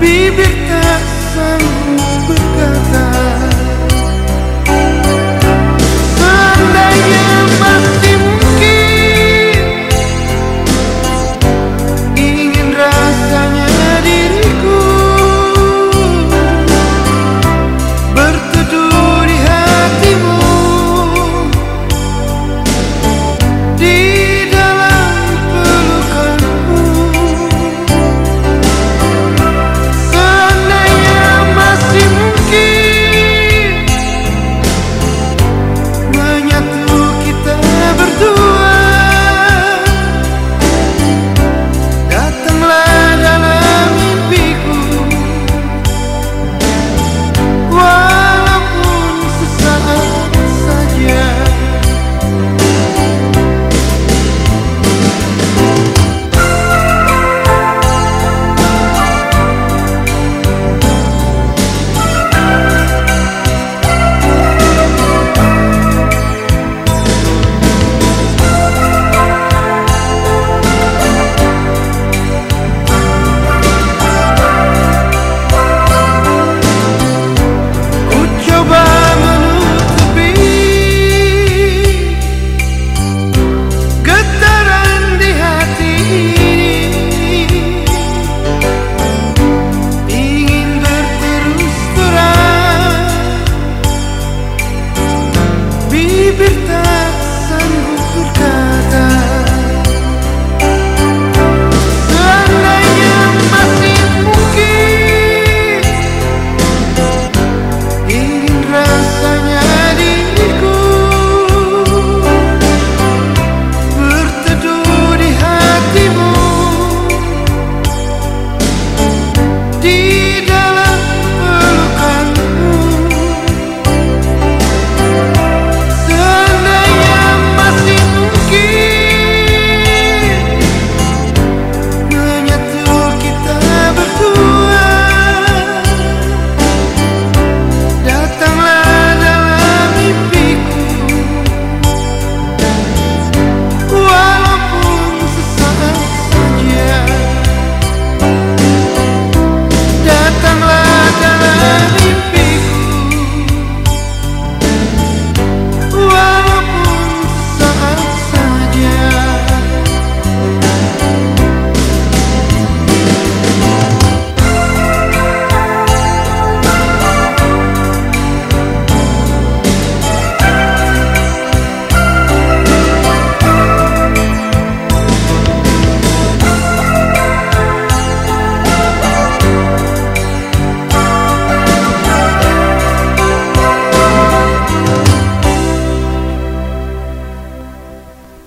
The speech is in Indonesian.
bibir tak sanggup berkata.